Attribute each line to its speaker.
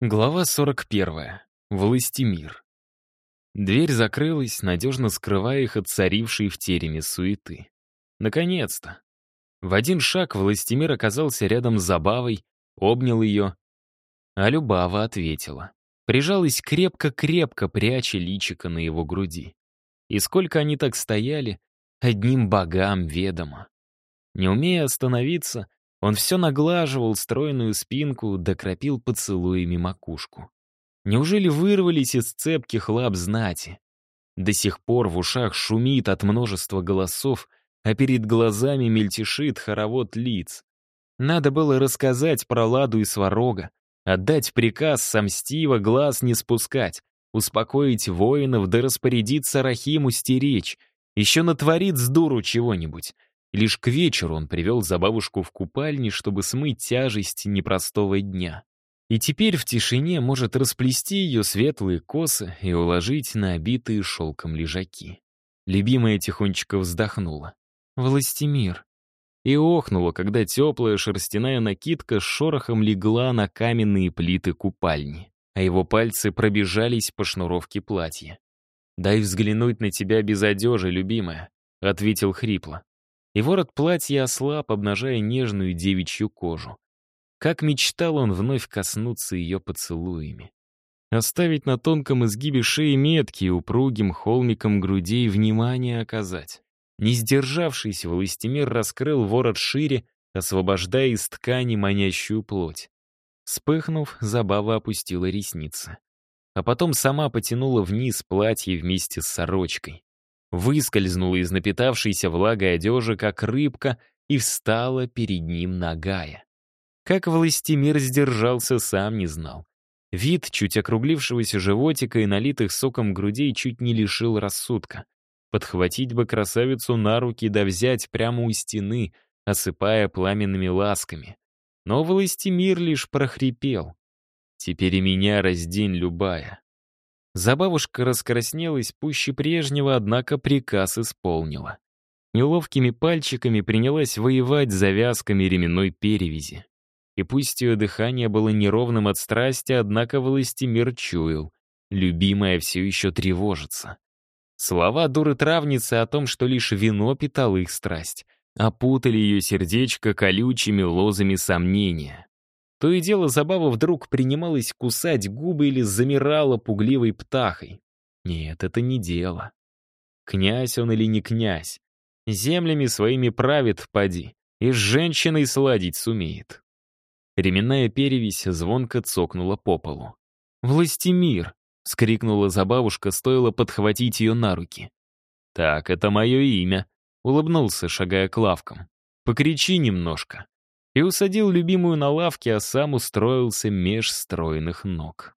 Speaker 1: Глава 41. Властимир. Дверь закрылась, надежно скрывая их от царившей в тереме суеты. Наконец-то. В один шаг Властимир оказался рядом с Забавой, обнял ее. А Любава ответила. Прижалась крепко-крепко, пряча личико на его груди. И сколько они так стояли, одним богам ведомо. Не умея остановиться, он все наглаживал стройную спинку, докропил поцелуями макушку. Неужели вырвались из цепких лап знати? До сих пор в ушах шумит от множества голосов, а перед глазами мельтешит хоровод лиц. Надо было рассказать про Ладу и Сварога, отдать приказ сам Стива глаз не спускать, успокоить воинов да распорядиться Рахиму стеречь, еще натворит с дуру чего-нибудь. Лишь к вечеру он привел забавушку в купальни, чтобы смыть тяжесть непростого дня. И теперь в тишине может расплести ее светлые косы и уложить на обитые шелком лежаки. Любимая тихонечко вздохнула. «Властимир». И охнула, когда теплая шерстяная накидка с шорохом легла на каменные плиты купальни, а его пальцы пробежались по шнуровке платья. «Дай взглянуть на тебя без одежи, любимая», — ответил хрипло и ворот платья ослаб, обнажая нежную девичью кожу. Как мечтал он вновь коснуться ее поцелуями. Оставить на тонком изгибе шеи метки и упругим холмиком грудей внимание оказать. Не сдержавшись, Властимир раскрыл ворот шире, освобождая из ткани манящую плоть. Вспыхнув, забава опустила ресницы. А потом сама потянула вниз платье вместе с сорочкой выскользнула из напитавшейся влагой одежи, как рыбка, и встала перед ним нагая. Как Властимир сдержался, сам не знал. Вид чуть округлившегося животика и налитых соком грудей чуть не лишил рассудка. Подхватить бы красавицу на руки да взять прямо у стены, осыпая пламенными ласками. Но Властимир лишь прохрипел. «Теперь и меня раздень любая». Забавушка раскраснелась пуще прежнего, однако приказ исполнила. Неловкими пальчиками принялась воевать завязками ременной перевязи. И пусть ее дыхание было неровным от страсти, однако Властимир чуял. Любимая все еще тревожится. Слова дуры-травницы о том, что лишь вино питало их страсть, опутали ее сердечко колючими лозами сомнения. То и дело забава вдруг принималась кусать губы или замирала пугливой птахой. Нет, это не дело. Князь он или не князь. Землями своими правит, поди, и с женщиной сладить сумеет. Ременная перевесь звонко цокнула по полу. «Властимир!» — скрикнула забавушка, стоило подхватить ее на руки. «Так, это мое имя», — улыбнулся, шагая к лавкам. «Покричи немножко» и усадил любимую на лавке, а сам устроился меж стройных ног.